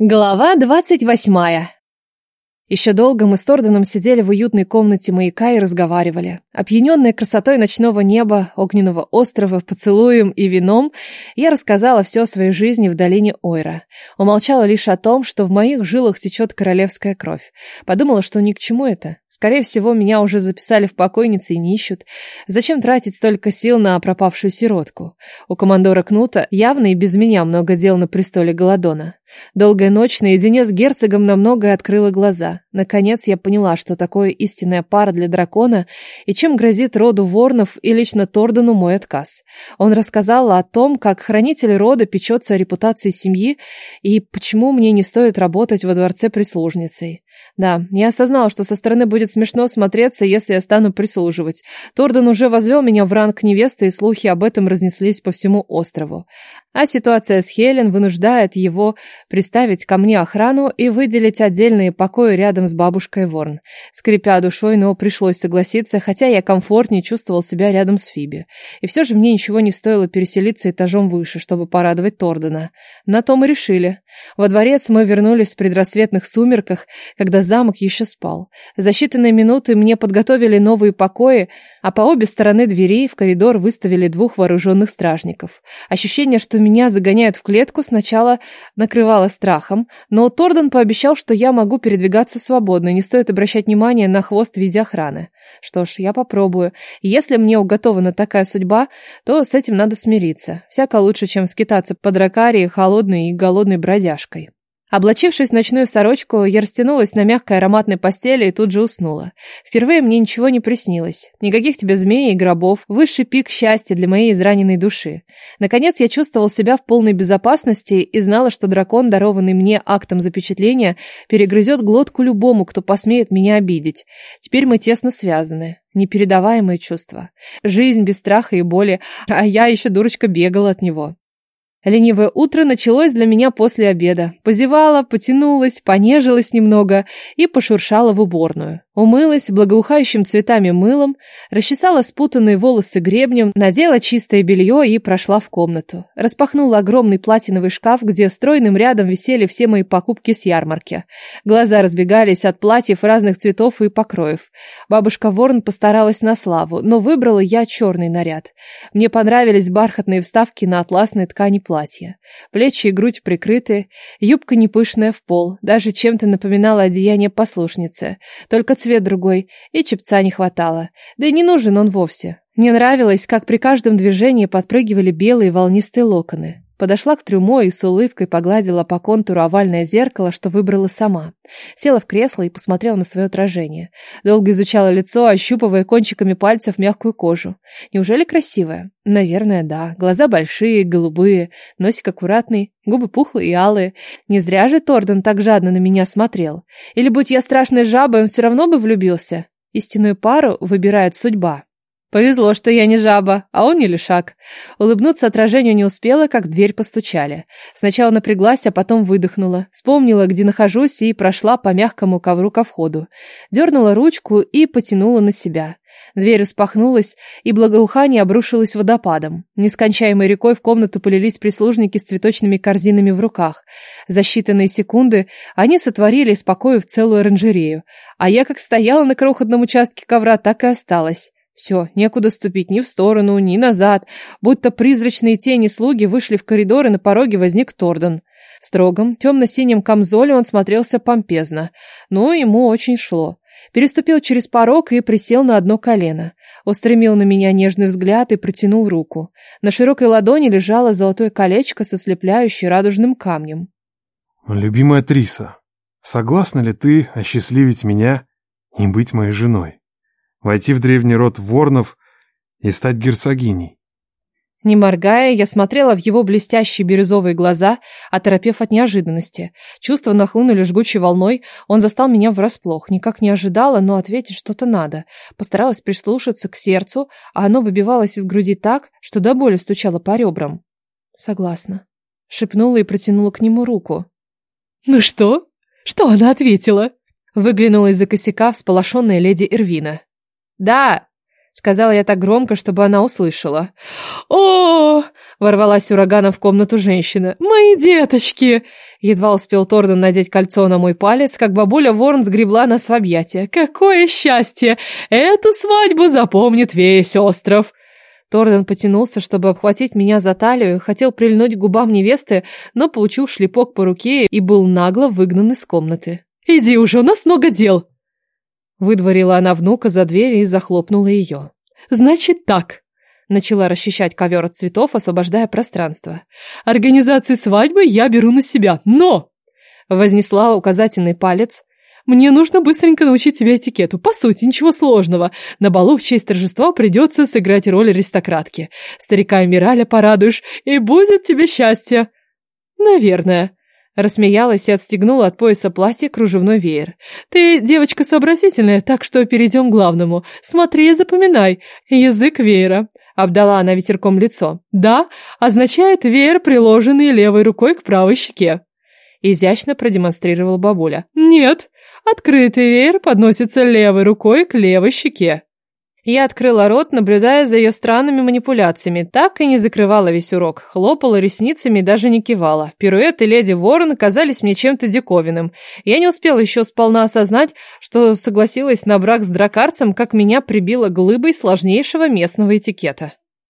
Глава двадцать восьмая. Еще долго мы с Торданом сидели в уютной комнате маяка и разговаривали. Опьяненная красотой ночного неба, огненного острова, поцелуем и вином, я рассказала все о своей жизни в долине Ойра. Умолчала лишь о том, что в моих жилах течет королевская кровь. Подумала, что ни к чему это. Скорее всего, меня уже записали в покойницы и не ищут. Зачем тратить столько сил на пропавшую сиротку? У командора Кнута явно и без меня много дел на престоле Голодона. Долгая ночь наедине с герцогом на многое открыла глаза. Наконец я поняла, что такое истинная пара для дракона и чем грозит роду Ворнов и лично Тордану мой отказ. Он рассказал о том, как хранитель рода печется о репутации семьи и почему мне не стоит работать во дворце прислужницей. Да, я осознала, что со стороны будет смешно смотреться, если я стану прислуживать. Тордан уже возвел меня в ранг невесты, и слухи об этом разнеслись по всему острову. А ситуация с Хелен вынуждает его приставить ко мне охрану и выделить отдельные покои рядом с бабушкой Ворн. Скрипя душой, но пришлось согласиться, хотя я комфортнее чувствовал себя рядом с Фиби. И все же мне ничего не стоило переселиться этажом выше, чтобы порадовать Тордена. На то мы решили. Во дворец мы вернулись в предрассветных сумерках, когда замок еще спал. За считанные минуты мне подготовили новые покои, а по обе стороны дверей в коридор выставили двух вооруженных стражников. Ощущение, что меня загоняют в клетку, сначала накрывало страхом, но Тордан пообещал, что я могу передвигаться свободно, и не стоит обращать внимание на хвост в виде охраны. Что ж, я попробую. Если мне уготована такая судьба, то с этим надо смириться. Всяко лучше, чем скитаться по дракарии холодной и голодной бродяжкой. Облачившись в ночную сорочку, я растянулась на мягкой ароматной постели и тут же уснула. Впервые мне ничего не приснилось. Никаких тебе змей и гробов. Высший пик счастья для моей израненной души. Наконец я чувствовал себя в полной безопасности и знала, что дракон, дарованный мне актом запечатления, перегрызет глотку любому, кто посмеет меня обидеть. Теперь мы тесно связаны. Непередаваемые чувства. Жизнь без страха и боли, а я еще дурочка бегала от него. Ленивое утро началось для меня после обеда. Позевала, потянулась, понежилась немного и пошуршала в уборную. Умылась благоухающим цветами мылом, расчесала спутанные волосы гребнем, надела чистое белье и прошла в комнату. Распахнула огромный платиновый шкаф, где стройным рядом висели все мои покупки с ярмарки. Глаза разбегались от платьев разных цветов и покроев. Бабушка Ворн постаралась на славу, но выбрала я черный наряд. Мне понравились бархатные вставки на атласной ткани платья. Плечи и грудь прикрыты, юбка не пышная в пол, даже чем-то напоминала одеяние послушницы. Только цвет другой, и чепца не хватало. Да и не нужен он вовсе. Мне нравилось, как при каждом движении подпрыгивали белые волнистые локоны. Подошла к трюмо и с улыбкой погладила по контуру овальное зеркало, что выбрала сама. Села в кресло и посмотрела на свое отражение. Долго изучала лицо, ощупывая кончиками пальцев мягкую кожу. Неужели красивая? Наверное, да. Глаза большие, голубые, носик аккуратный, губы пухлые и алые. Не зря же Торден так жадно на меня смотрел. Или будь я страшной жабой, он все равно бы влюбился. Истинную пару выбирает судьба. Повезло, что я не жаба, а он не лишак. Улыбнуться отражению не успела, как в дверь постучали. Сначала напряглась, а потом выдохнула. Вспомнила, где нахожусь, и прошла по мягкому ковру ко входу. Дернула ручку и потянула на себя. Дверь распахнулась, и благоухание обрушилось водопадом. Нескончаемой рекой в комнату полились прислужники с цветочными корзинами в руках. За считанные секунды они сотворили из покоев целую оранжерею. А я как стояла на крохотном участке ковра, так и осталась. Все, некуда ступить ни в сторону, ни назад. Будто призрачные тени слуги вышли в коридор, и на пороге возник Торден. В строгом, темно-синем камзоле он смотрелся помпезно, но ему очень шло. Переступил через порог и присел на одно колено. Устремил на меня нежный взгляд и протянул руку. На широкой ладони лежало золотое колечко со слепляющей радужным камнем. «Любимая Триса, согласна ли ты осчастливить меня и быть моей женой?» Войти в древний род Ворнов и стать герцогиней. Не моргая, я смотрела в его блестящие бирюзовые глаза, оторопев от неожиданности. Чувства нахлынули жгучей волной, он застал меня врасплох. Никак не ожидала, но ответить что-то надо. Постаралась прислушаться к сердцу, а оно выбивалось из груди так, что до боли стучало по ребрам. «Согласна», — шепнула и протянула к нему руку. «Ну что? Что она ответила?» Выглянула из-за косяка всполошенная леди Эрвина. «Да!» — сказала я так громко, чтобы она услышала. о ворвалась ураганом в комнату женщина. «Мои деточки!» Едва успел Торден надеть кольцо на мой палец, как бабуля Ворон сгребла нас в объятия. «Какое счастье! Эту свадьбу запомнит весь остров!» Торден потянулся, чтобы обхватить меня за талию, хотел прильнуть к губам невесты, но получил шлепок по руке и был нагло выгнан из комнаты. «Иди уже, у нас много дел!» Выдворила она внука за дверь и захлопнула ее. «Значит так!» Начала расчищать ковер от цветов, освобождая пространство. «Организацию свадьбы я беру на себя, но...» Вознесла указательный палец. «Мне нужно быстренько научить тебя этикету. По сути, ничего сложного. На балу в честь торжества придется сыграть роль аристократки. Старика Эмираля порадуешь, и будет тебе счастье». «Наверное», Рассмеялась и отстегнула от пояса платья кружевной веер. «Ты девочка сообразительная, так что перейдем к главному. Смотри и запоминай. Язык веера». Обдала она ветерком лицо. «Да, означает веер, приложенный левой рукой к правой щеке». Изящно продемонстрировал бабуля. «Нет, открытый веер подносится левой рукой к левой щеке». Я открыла рот, наблюдая за ее странными манипуляциями. Так и не закрывала весь урок. Хлопала ресницами и даже не кивала. Пируэты леди Ворон казались мне чем-то диковинным. Я не успела еще сполна осознать, что согласилась на брак с дракарцем, как меня прибило глыбой сложнейшего местного этикета.